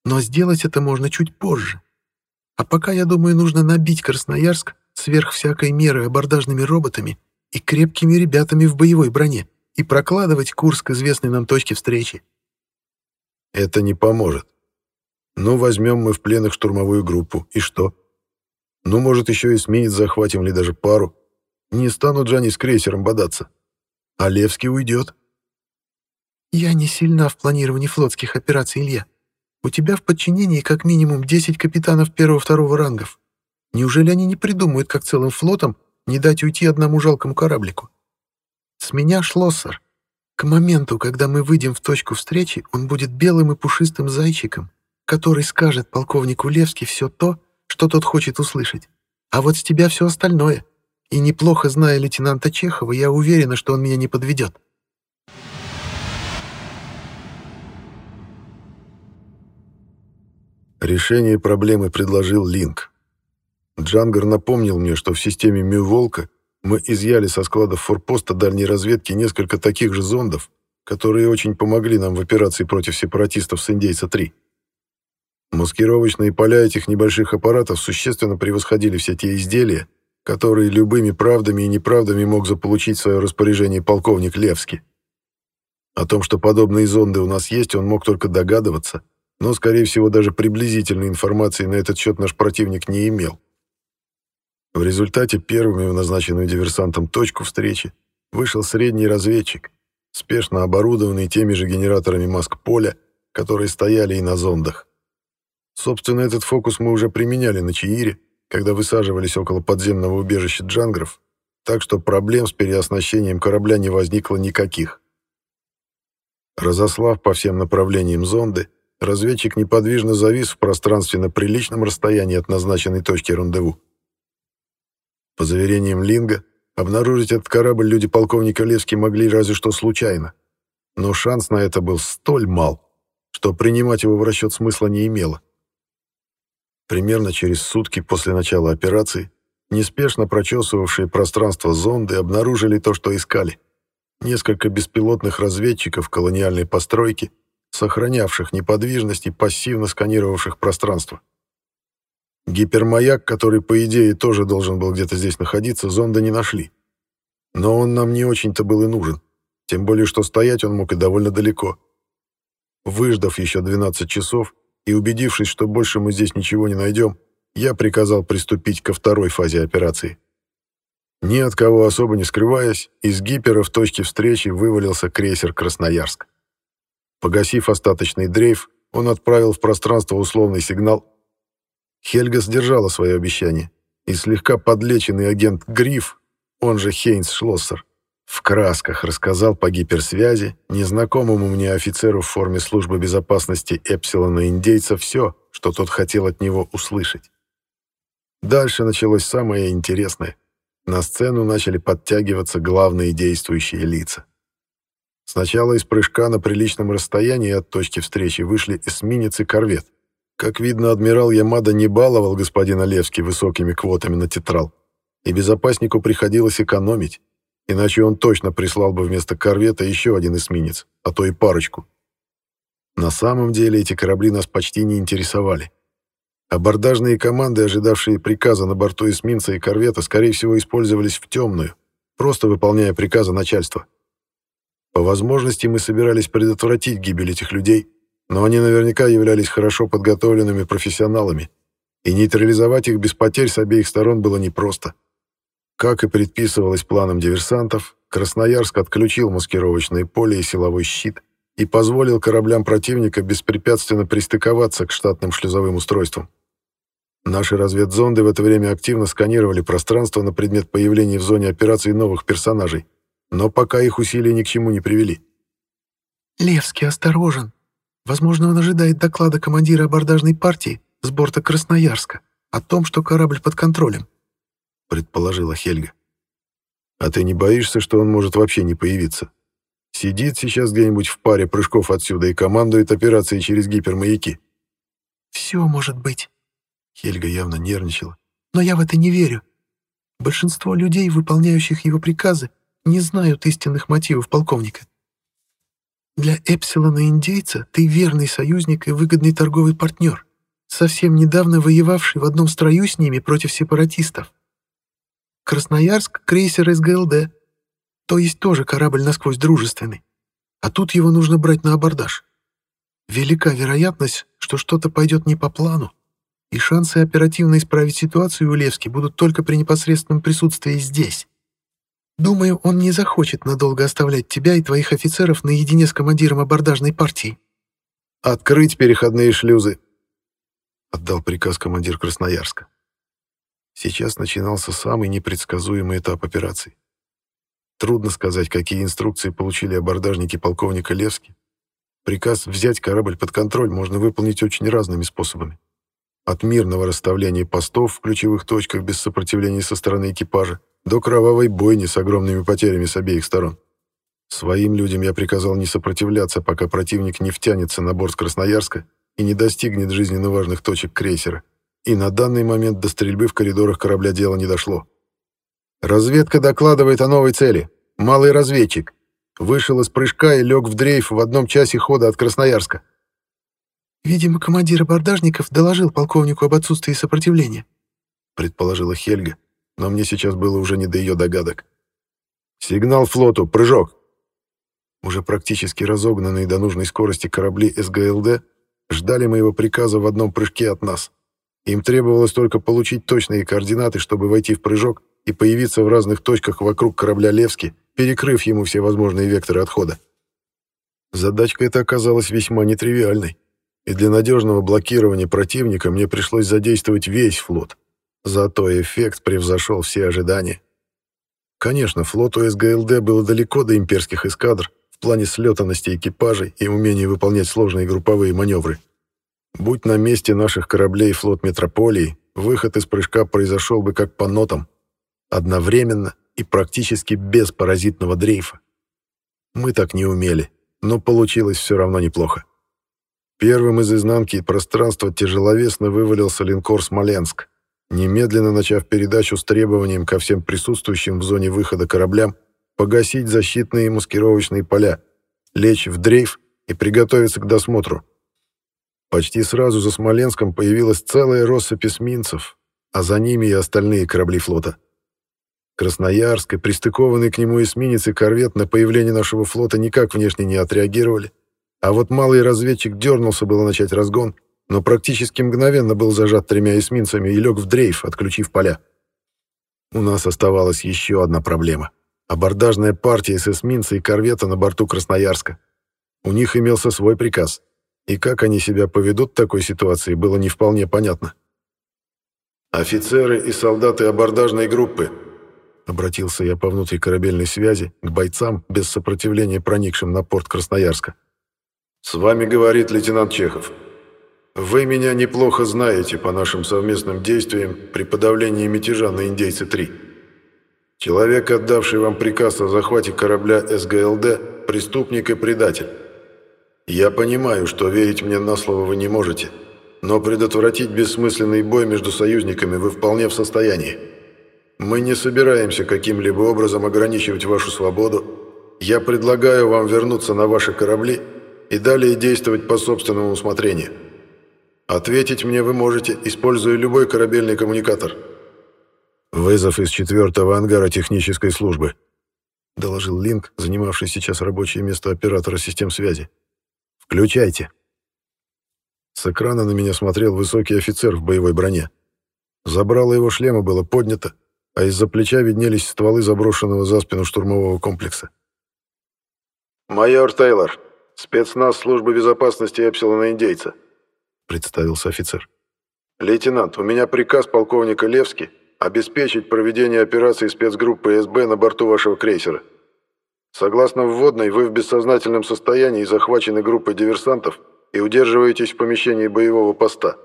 Но сделать это можно чуть позже. А пока, я думаю, нужно набить Красноярск сверх всякой меры абордажными роботами и крепкими ребятами в боевой броне и прокладывать курс к известной нам точке встречи. Это не поможет. Ну, возьмем мы в плен их штурмовую группу, и что? Ну, может, еще эсминец захватим или даже пару. Не станут же они с крейсером бодаться. А Левский уйдет. Я не сильна в планировании флотских операций, Илья. У тебя в подчинении как минимум 10 капитанов первого-второго рангов. Неужели они не придумают, как целым флотом не дать уйти одному жалкому кораблику. С меня шлоссер. К моменту, когда мы выйдем в точку встречи, он будет белым и пушистым зайчиком, который скажет полковнику Левски все то, что тот хочет услышать. А вот с тебя все остальное. И неплохо зная лейтенанта Чехова, я уверена, что он меня не подведет. Решение проблемы предложил Линк. Джангар напомнил мне, что в системе Мю-Волка мы изъяли со складов форпоста дальней разведки несколько таких же зондов, которые очень помогли нам в операции против сепаратистов с Индейца-3. Маскировочные поля этих небольших аппаратов существенно превосходили все те изделия, которые любыми правдами и неправдами мог заполучить в свое распоряжение полковник Левский. О том, что подобные зонды у нас есть, он мог только догадываться, но, скорее всего, даже приблизительной информации на этот счет наш противник не имел. В результате первыми в назначенную диверсантом точку встречи вышел средний разведчик, спешно оборудованный теми же генераторами маск-поля, которые стояли и на зондах. Собственно, этот фокус мы уже применяли на Чаире, когда высаживались около подземного убежища джангров, так что проблем с переоснащением корабля не возникло никаких. Разослав по всем направлениям зонды, разведчик неподвижно завис в пространстве на приличном расстоянии от назначенной точки рандеву. По заверениям Линга, обнаружить этот корабль люди полковника Левски могли разве что случайно, но шанс на это был столь мал, что принимать его в расчет смысла не имело. Примерно через сутки после начала операции неспешно прочесывавшие пространство зонды обнаружили то, что искали. Несколько беспилотных разведчиков колониальной постройки, сохранявших неподвижность и пассивно сканировавших пространство. Гипермаяк, который, по идее, тоже должен был где-то здесь находиться, зонда не нашли. Но он нам не очень-то был и нужен, тем более, что стоять он мог и довольно далеко. Выждав еще 12 часов, и убедившись, что больше мы здесь ничего не найдем, я приказал приступить ко второй фазе операции. Ни от кого особо не скрываясь, из гипера в точке встречи вывалился крейсер «Красноярск». Погасив остаточный дрейф, он отправил в пространство условный сигнал. Хельга сдержала свое обещание, и слегка подлеченный агент Гриф, он же Хейнс Шлоссер, в красках рассказал по гиперсвязи незнакомому мне офицеру в форме службы безопасности Эпсилона Индейца все, что тот хотел от него услышать. Дальше началось самое интересное. На сцену начали подтягиваться главные действующие лица. Сначала из прыжка на приличном расстоянии от точки встречи вышли эсминец и корвет. Как видно, адмирал Ямада не баловал господина Левски высокими квотами на тетрал, и безопаснику приходилось экономить, иначе он точно прислал бы вместо корвета еще один эсминец, а то и парочку. На самом деле эти корабли нас почти не интересовали. Абордажные команды, ожидавшие приказа на борту эсминца и корвета, скорее всего, использовались в темную, просто выполняя приказы начальства. По возможности мы собирались предотвратить гибель этих людей, но они наверняка являлись хорошо подготовленными профессионалами, и нейтрализовать их без потерь с обеих сторон было непросто. Как и предписывалось планом диверсантов, Красноярск отключил маскировочное поле и силовой щит и позволил кораблям противника беспрепятственно пристыковаться к штатным шлюзовым устройствам. Наши разведзонды в это время активно сканировали пространство на предмет появления в зоне операции новых персонажей, но пока их усилия ни к чему не привели. «Левский осторожен. Возможно, он ожидает доклада командира абордажной партии с борта Красноярска о том, что корабль под контролем предположила Хельга. «А ты не боишься, что он может вообще не появиться? Сидит сейчас где-нибудь в паре прыжков отсюда и командует операцией через гипермаяки?» «Все может быть». Хельга явно нервничала. «Но я в это не верю. Большинство людей, выполняющих его приказы, не знают истинных мотивов полковника. Для Эпсилона-индейца ты верный союзник и выгодный торговый партнер, совсем недавно воевавший в одном строю с ними против сепаратистов. Красноярск — крейсер СГЛД. То есть тоже корабль насквозь дружественный. А тут его нужно брать на абордаж. Велика вероятность, что что-то пойдет не по плану, и шансы оперативно исправить ситуацию у Левски будут только при непосредственном присутствии здесь. Думаю, он не захочет надолго оставлять тебя и твоих офицеров наедине с командиром абордажной партии. «Открыть переходные шлюзы», — отдал приказ командир Красноярска. Сейчас начинался самый непредсказуемый этап операции. Трудно сказать, какие инструкции получили абордажники полковника Левски. Приказ взять корабль под контроль можно выполнить очень разными способами. От мирного расставления постов в ключевых точках без сопротивления со стороны экипажа до кровавой бойни с огромными потерями с обеих сторон. Своим людям я приказал не сопротивляться, пока противник не втянется на борт Красноярска, и не достигнет жизненно важных точек крейсера. И на данный момент до стрельбы в коридорах корабля дело не дошло. Разведка докладывает о новой цели. Малый разведчик. Вышел из прыжка и лег в дрейф в одном часе хода от Красноярска. «Видимо, командир абордажников доложил полковнику об отсутствии сопротивления», предположила Хельга, но мне сейчас было уже не до ее догадок. «Сигнал флоту! Прыжок!» Уже практически разогнанные до нужной скорости корабли СГЛД ждали моего приказа в одном прыжке от нас. Им требовалось только получить точные координаты, чтобы войти в прыжок и появиться в разных точках вокруг корабля «Левски», перекрыв ему все возможные векторы отхода. Задачка эта оказалась весьма нетривиальной, и для надежного блокирования противника мне пришлось задействовать весь флот. Зато эффект превзошел все ожидания. Конечно, флоту СГЛД было далеко до имперских эскадр, плане слетанности экипажей и умения выполнять сложные групповые маневры. Будь на месте наших кораблей флот Метрополии, выход из прыжка произошел бы как по нотам, одновременно и практически без паразитного дрейфа. Мы так не умели, но получилось все равно неплохо. Первым из изнанки пространства тяжеловесно вывалился линкор «Смоленск», немедленно начав передачу с требованием ко всем присутствующим в зоне выхода кораблям погасить защитные и маскировочные поля, лечь в дрейф и приготовиться к досмотру. Почти сразу за Смоленском появилась целая россыпь эсминцев, а за ними и остальные корабли флота. Красноярск и пристыкованный к нему эсминец и корвет на появление нашего флота никак внешне не отреагировали, а вот малый разведчик дернулся было начать разгон, но практически мгновенно был зажат тремя эсминцами и лег в дрейф, отключив поля. У нас оставалась еще одна проблема — Абордажная партия с эсминца и корвета на борту Красноярска. У них имелся свой приказ. И как они себя поведут в такой ситуации, было не вполне понятно. «Офицеры и солдаты абордажной группы», — обратился я по внутрикорабельной связи к бойцам, без сопротивления проникшим на порт Красноярска. «С вами говорит лейтенант Чехов. Вы меня неплохо знаете по нашим совместным действиям при подавлении мятежа на «Индейцы-3». Человек, отдавший вам приказ о захвате корабля СГЛД, преступник и предатель. Я понимаю, что верить мне на слово вы не можете, но предотвратить бессмысленный бой между союзниками вы вполне в состоянии. Мы не собираемся каким-либо образом ограничивать вашу свободу. Я предлагаю вам вернуться на ваши корабли и далее действовать по собственному усмотрению. Ответить мне вы можете, используя любой корабельный коммуникатор – «Вызов из четвертого ангара технической службы», — доложил Линк, занимавший сейчас рабочее место оператора систем связи. «Включайте». С экрана на меня смотрел высокий офицер в боевой броне. Забрало его шлема было поднято, а из-за плеча виднелись стволы заброшенного за спину штурмового комплекса. «Майор Тейлор, спецназ службы безопасности Эпсилона-Индейца», — представился офицер. «Лейтенант, у меня приказ полковника Левски обеспечить проведение операции спецгруппы СБ на борту вашего крейсера. Согласно вводной, вы в бессознательном состоянии захвачены группой диверсантов и удерживаетесь в помещении боевого поста.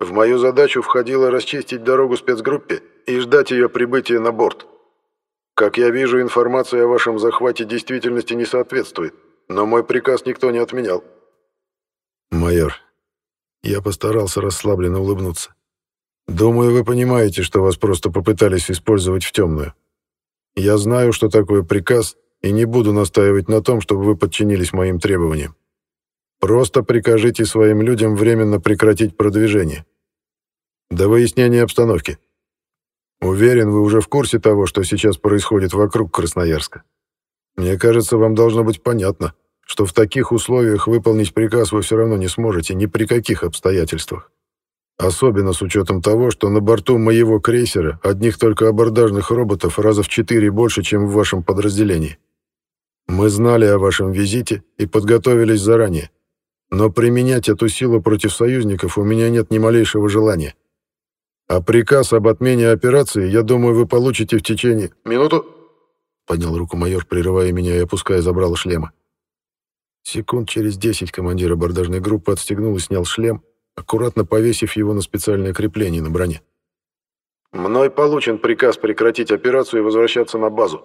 В мою задачу входило расчистить дорогу спецгруппе и ждать ее прибытия на борт. Как я вижу, информация о вашем захвате действительности не соответствует, но мой приказ никто не отменял. Майор, я постарался расслабленно улыбнуться. Думаю, вы понимаете, что вас просто попытались использовать в темную. Я знаю, что такое приказ, и не буду настаивать на том, чтобы вы подчинились моим требованиям. Просто прикажите своим людям временно прекратить продвижение. До выяснения обстановки. Уверен, вы уже в курсе того, что сейчас происходит вокруг Красноярска. Мне кажется, вам должно быть понятно, что в таких условиях выполнить приказ вы все равно не сможете ни при каких обстоятельствах. Особенно с учетом того, что на борту моего крейсера одних только абордажных роботов раза в четыре больше, чем в вашем подразделении. Мы знали о вашем визите и подготовились заранее. Но применять эту силу против союзников у меня нет ни малейшего желания. А приказ об отмене операции, я думаю, вы получите в течение... Минуту. Поднял руку майор, прерывая меня и опуская забрало шлема. Секунд через десять командир абордажной группы отстегнул и снял шлем, аккуратно повесив его на специальное крепление на броне. «Мной получен приказ прекратить операцию и возвращаться на базу».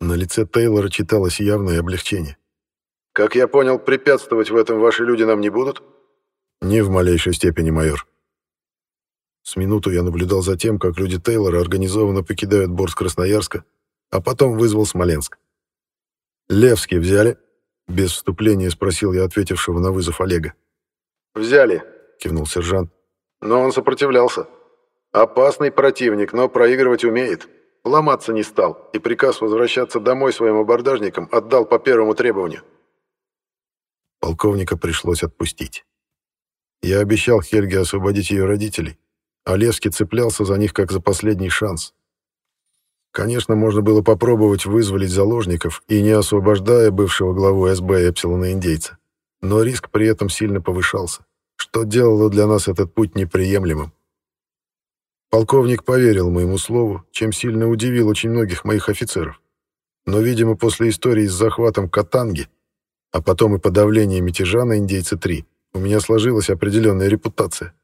На лице Тейлора читалось явное облегчение. «Как я понял, препятствовать в этом ваши люди нам не будут? «Ни в малейшей степени, майор». С минуту я наблюдал за тем, как люди Тейлора организованно покидают борт Красноярска, а потом вызвал Смоленск. «Левский взяли?» — без вступления спросил я ответившего на вызов Олега. «Взяли», — кивнул сержант. «Но он сопротивлялся. Опасный противник, но проигрывать умеет. Ломаться не стал, и приказ возвращаться домой своим абордажникам отдал по первому требованию». Полковника пришлось отпустить. Я обещал Хельге освободить ее родителей, а Левский цеплялся за них как за последний шанс. Конечно, можно было попробовать вызволить заложников и не освобождая бывшего главу СБ Эпсилона-индейца, но риск при этом сильно повышался, что делало для нас этот путь неприемлемым. Полковник поверил моему слову, чем сильно удивил очень многих моих офицеров. Но, видимо, после истории с захватом Катанги, а потом и подавления мятежа на индейце-3, у меня сложилась определенная репутация.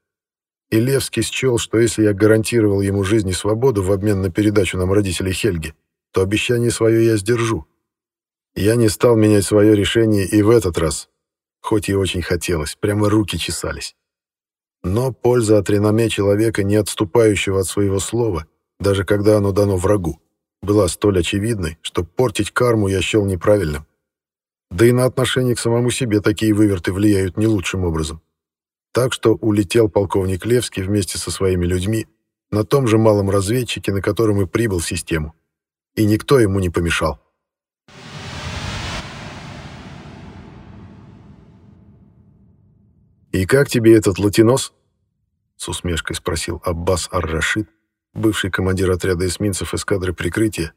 И Левский счел, что если я гарантировал ему жизнь и свободу в обмен на передачу нам родителей Хельги, то обещание свое я сдержу. Я не стал менять свое решение и в этот раз, хоть и очень хотелось, прямо руки чесались. Но польза от реноме человека, не отступающего от своего слова, даже когда оно дано врагу, была столь очевидной, что портить карму я счел неправильным. Да и на отношение к самому себе такие выверты влияют не лучшим образом. Так что улетел полковник Левский вместе со своими людьми на том же малом разведчике, на котором и прибыл в систему. И никто ему не помешал. «И как тебе этот латинос?» — с усмешкой спросил Аббас Ар-Рашид, бывший командир отряда эсминцев эскадры прикрытия,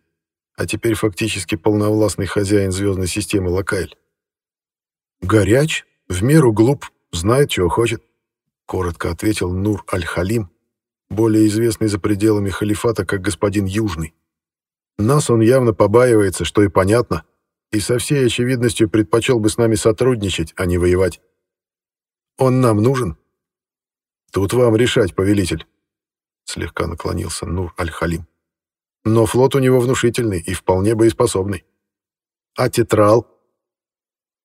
а теперь фактически полновластный хозяин звездной системы Локайль. «Горяч, в меру глуп, знает, чего хочет», — коротко ответил Нур Аль-Халим, более известный за пределами халифата как господин Южный. «Нас он явно побаивается, что и понятно, и со всей очевидностью предпочел бы с нами сотрудничать, а не воевать. Он нам нужен?» «Тут вам решать, повелитель», — слегка наклонился Нур Аль-Халим. «Но флот у него внушительный и вполне боеспособный. А тетрал?»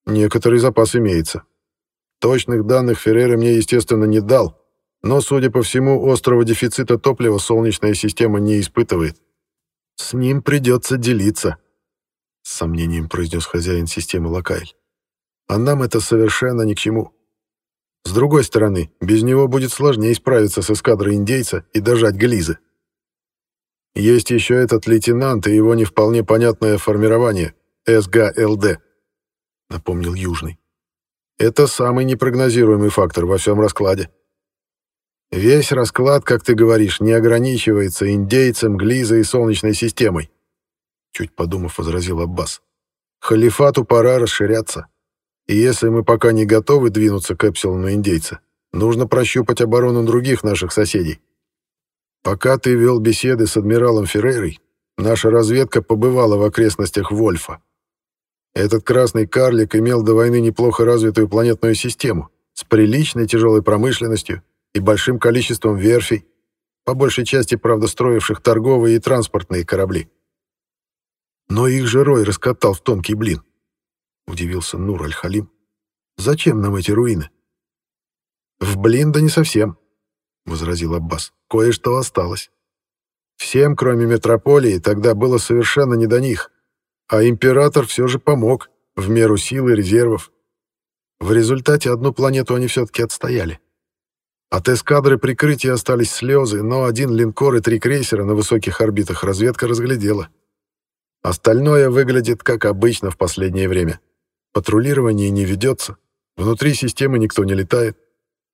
«Некоторый запас имеется. Точных данных Феррера мне, естественно, не дал, но, судя по всему, острого дефицита топлива Солнечная система не испытывает. С ним придется делиться», — с сомнением произнес хозяин системы Локайль. «А нам это совершенно ни к чему». С другой стороны, без него будет сложнее справиться с эскадрой индейца и дожать Глизы. Есть еще этот лейтенант и его не вполне понятное формирование — СГЛД, напомнил Южный. Это самый непрогнозируемый фактор во всем раскладе. Весь расклад, как ты говоришь, не ограничивается индейцем, Глизой и Солнечной системой. Чуть подумав, возразил Аббас. Халифату пора расширяться. И если мы пока не готовы двинуться к Эпсилону индейца, нужно прощупать оборону других наших соседей. Пока ты вел беседы с адмиралом Феррейрой, наша разведка побывала в окрестностях Вольфа. Этот красный карлик имел до войны неплохо развитую планетную систему с приличной тяжелой промышленностью и большим количеством верфей, по большей части, правда, строивших торговые и транспортные корабли. Но их же Рой раскатал в тонкий блин удивился Нур Аль-Халим. «Зачем нам эти руины?» «В блин да не совсем», — возразил Аббас. «Кое-что осталось. Всем, кроме метрополии, тогда было совершенно не до них, а император все же помог, в меру сил и резервов. В результате одну планету они все-таки отстояли. От эскадры прикрытия остались слезы, но один линкор и три крейсера на высоких орбитах разведка разглядела. Остальное выглядит как обычно в последнее время. Патрулирование не ведется, внутри системы никто не летает.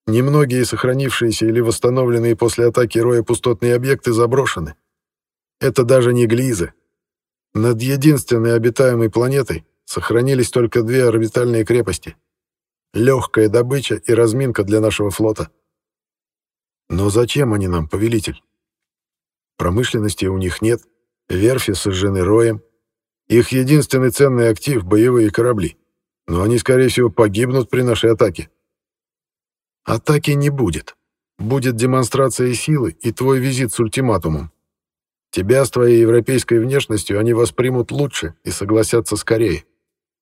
Немногие сохранившиеся или восстановленные после атаки Роя пустотные объекты заброшены. Это даже не Глизы. Над единственной обитаемой планетой сохранились только две орбитальные крепости. Легкая добыча и разминка для нашего флота. Но зачем они нам, повелитель? Промышленности у них нет, верфи сожжены роем. Их единственный ценный актив — боевые корабли но они, скорее всего, погибнут при нашей атаке. Атаки не будет. Будет демонстрация силы и твой визит с ультиматумом. Тебя с твоей европейской внешностью они воспримут лучше и согласятся скорее.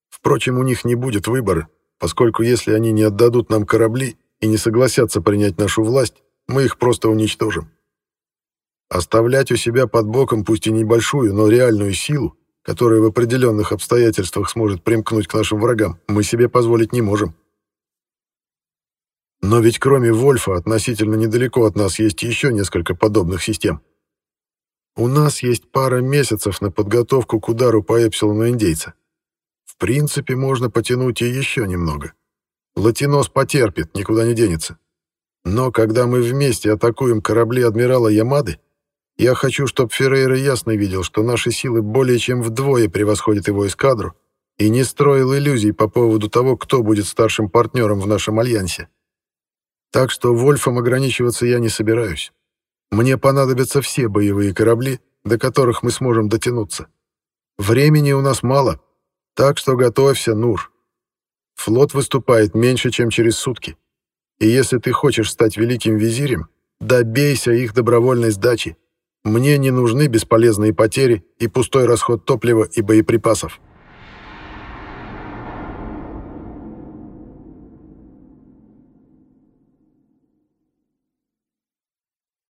Впрочем, у них не будет выбора, поскольку если они не отдадут нам корабли, и не согласятся принять нашу власть, мы их просто уничтожим. Оставлять у себя под боком пусть и небольшую, но реальную силу, которая в определенных обстоятельствах сможет примкнуть к нашим врагам, мы себе позволить не можем. Но ведь кроме Вольфа относительно недалеко от нас есть еще несколько подобных систем. У нас есть пара месяцев на подготовку к удару по Эпсилону индейца. В принципе, можно потянуть и еще немного. Латинос потерпит, никуда не денется. Но когда мы вместе атакуем корабли адмирала Ямады, я хочу, чтобы Феррейра ясно видел, что наши силы более чем вдвое превосходят его эскадру, и не строил иллюзий по поводу того, кто будет старшим партнером в нашем альянсе. Так что Вольфом ограничиваться я не собираюсь. Мне понадобятся все боевые корабли, до которых мы сможем дотянуться. Времени у нас мало, так что готовься, Нур. Флот выступает меньше, чем через сутки. И если ты хочешь стать великим визирем, добейся их добровольной сдачи. Мне не нужны бесполезные потери и пустой расход топлива и боеприпасов.